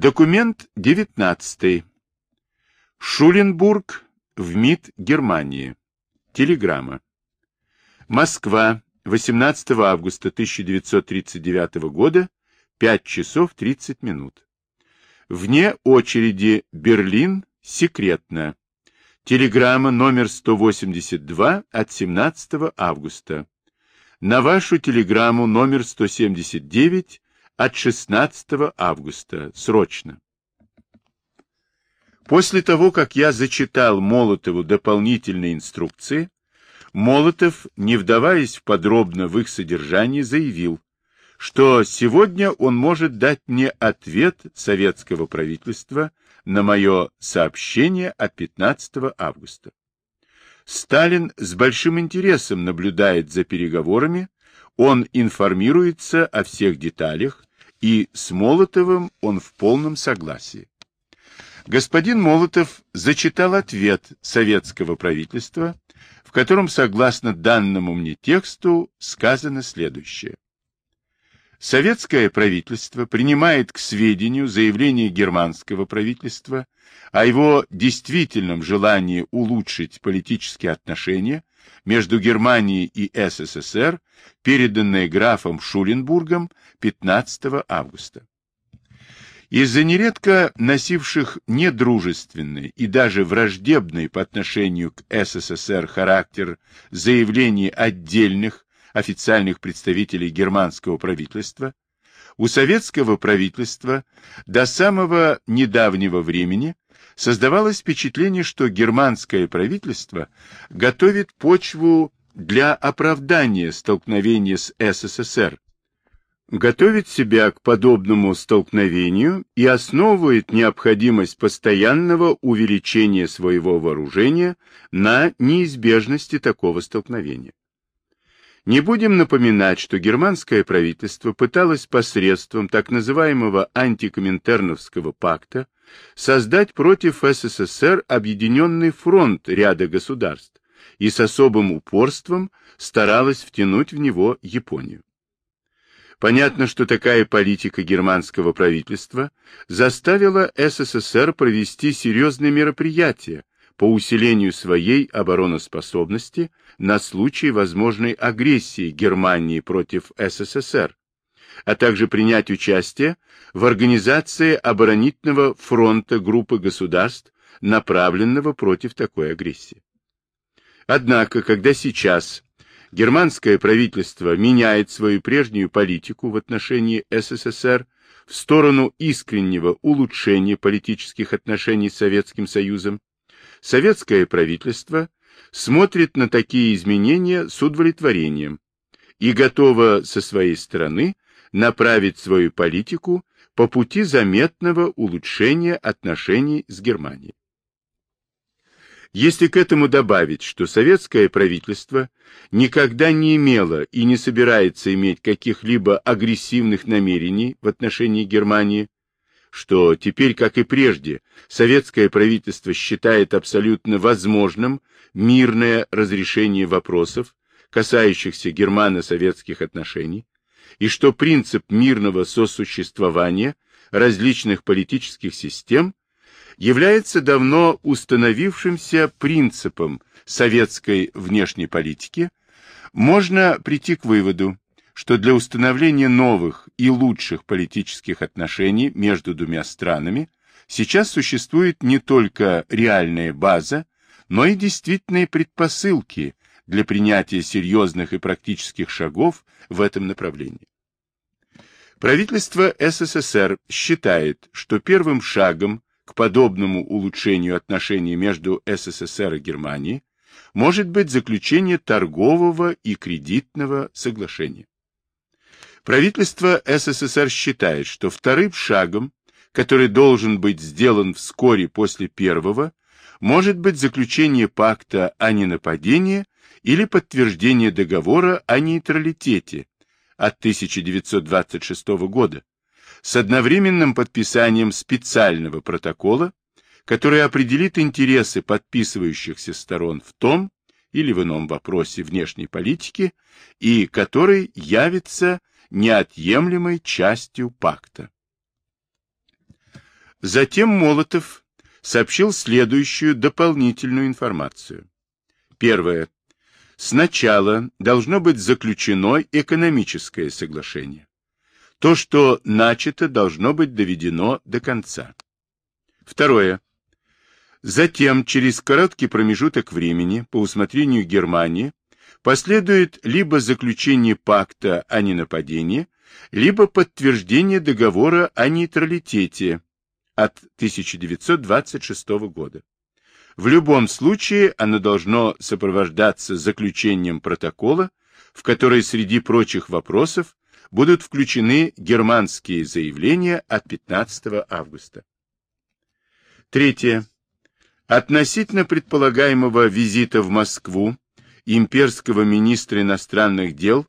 Документ 19. Шуленбург в МИД Германии. Телеграмма. Москва, 18 августа 1939 года, 5 часов 30 минут. Вне очереди Берлин, секретно. Телеграмма номер 182 от 17 августа. На вашу телеграмму номер 179 от 16 августа. Срочно. После того, как я зачитал Молотову дополнительные инструкции, Молотов, не вдаваясь подробно в их содержание, заявил, что сегодня он может дать мне ответ советского правительства на мое сообщение от 15 августа. Сталин с большим интересом наблюдает за переговорами, он информируется о всех деталях, и с Молотовым он в полном согласии. Господин Молотов зачитал ответ советского правительства, в котором, согласно данному мне тексту, сказано следующее. Советское правительство принимает к сведению заявление германского правительства о его действительном желании улучшить политические отношения между Германией и СССР, переданное графом Шуленбургом 15 августа. Из-за нередко носивших недружественный и даже враждебный по отношению к СССР характер заявлений отдельных официальных представителей германского правительства, у советского правительства до самого недавнего времени создавалось впечатление, что германское правительство готовит почву для оправдания столкновения с СССР, готовит себя к подобному столкновению и основывает необходимость постоянного увеличения своего вооружения на неизбежности такого столкновения. Не будем напоминать, что германское правительство пыталось посредством так называемого антикоминтерновского пакта создать против СССР объединенный фронт ряда государств и с особым упорством старалось втянуть в него Японию. Понятно, что такая политика германского правительства заставила СССР провести серьезные мероприятия по усилению своей обороноспособности на случай возможной агрессии Германии против СССР, а также принять участие в организации оборонительного фронта группы государств, направленного против такой агрессии. Однако, когда сейчас германское правительство меняет свою прежнюю политику в отношении СССР в сторону искреннего улучшения политических отношений с Советским Союзом, советское правительство смотрит на такие изменения с удовлетворением и готово со своей стороны направить свою политику по пути заметного улучшения отношений с Германией. Если к этому добавить, что советское правительство никогда не имело и не собирается иметь каких-либо агрессивных намерений в отношении Германии, что теперь, как и прежде, советское правительство считает абсолютно возможным мирное разрешение вопросов, касающихся германо-советских отношений, и что принцип мирного сосуществования различных политических систем является давно установившимся принципом советской внешней политики, можно прийти к выводу, что для установления новых и лучших политических отношений между двумя странами сейчас существует не только реальная база, но и действительные предпосылки для принятия серьезных и практических шагов в этом направлении. Правительство СССР считает, что первым шагом к подобному улучшению отношений между СССР и Германией может быть заключение торгового и кредитного соглашения. Правительство СССР считает, что вторым шагом, который должен быть сделан вскоре после первого, может быть заключение пакта о ненападении или подтверждение договора о нейтралитете от 1926 года с одновременным подписанием специального протокола, который определит интересы подписывающихся сторон в том или в ином вопросе внешней политики и который явится неотъемлемой частью пакта. Затем Молотов сообщил следующую дополнительную информацию. Первое. Сначала должно быть заключено экономическое соглашение. То, что начато, должно быть доведено до конца. Второе. Затем, через короткий промежуток времени, по усмотрению Германии, последует либо заключение пакта о ненападении, либо подтверждение договора о нейтралитете от 1926 года. В любом случае оно должно сопровождаться заключением протокола, в который среди прочих вопросов будут включены германские заявления от 15 августа. Третье. Относительно предполагаемого визита в Москву имперского министра иностранных дел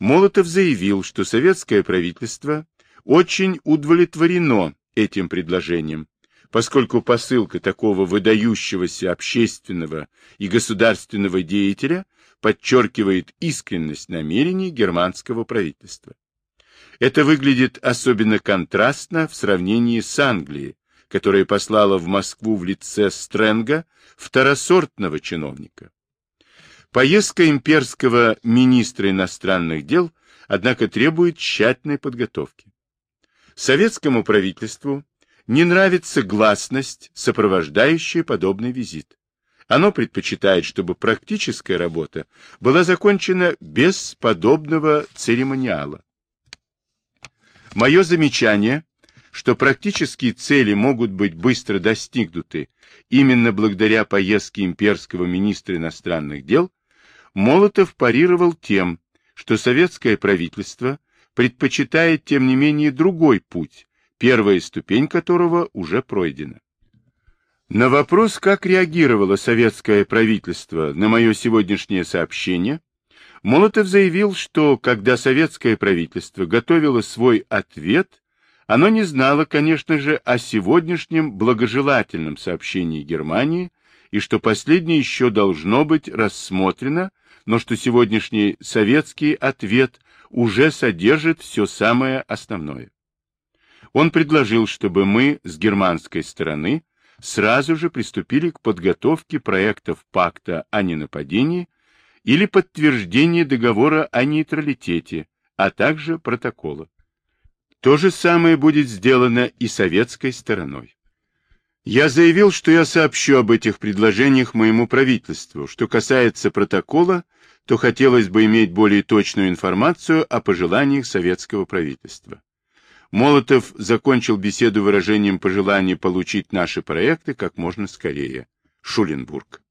Молотов заявил, что советское правительство очень удовлетворено этим предложением, поскольку посылка такого выдающегося общественного и государственного деятеля подчеркивает искренность намерений германского правительства. Это выглядит особенно контрастно в сравнении с Англией, которая послала в Москву в лице Стрэнга второсортного чиновника. Поездка имперского министра иностранных дел, однако, требует тщательной подготовки. Советскому правительству не нравится гласность, сопровождающая подобный визит. Оно предпочитает, чтобы практическая работа была закончена без подобного церемониала. Мое замечание, что практические цели могут быть быстро достигнуты именно благодаря поездке имперского министра иностранных дел, Молотов парировал тем, что советское правительство предпочитает, тем не менее, другой путь, первая ступень которого уже пройдена. На вопрос, как реагировало советское правительство на мое сегодняшнее сообщение, Молотов заявил, что когда советское правительство готовило свой ответ, оно не знало, конечно же, о сегодняшнем благожелательном сообщении Германии и что последнее еще должно быть рассмотрено, но что сегодняшний советский ответ уже содержит все самое основное. Он предложил, чтобы мы с германской стороны сразу же приступили к подготовке проектов пакта о ненападении или подтверждения договора о нейтралитете, а также протокола. То же самое будет сделано и советской стороной. Я заявил, что я сообщу об этих предложениях моему правительству. Что касается протокола, то хотелось бы иметь более точную информацию о пожеланиях советского правительства. Молотов закончил беседу выражением пожелания получить наши проекты как можно скорее. Шуленбург.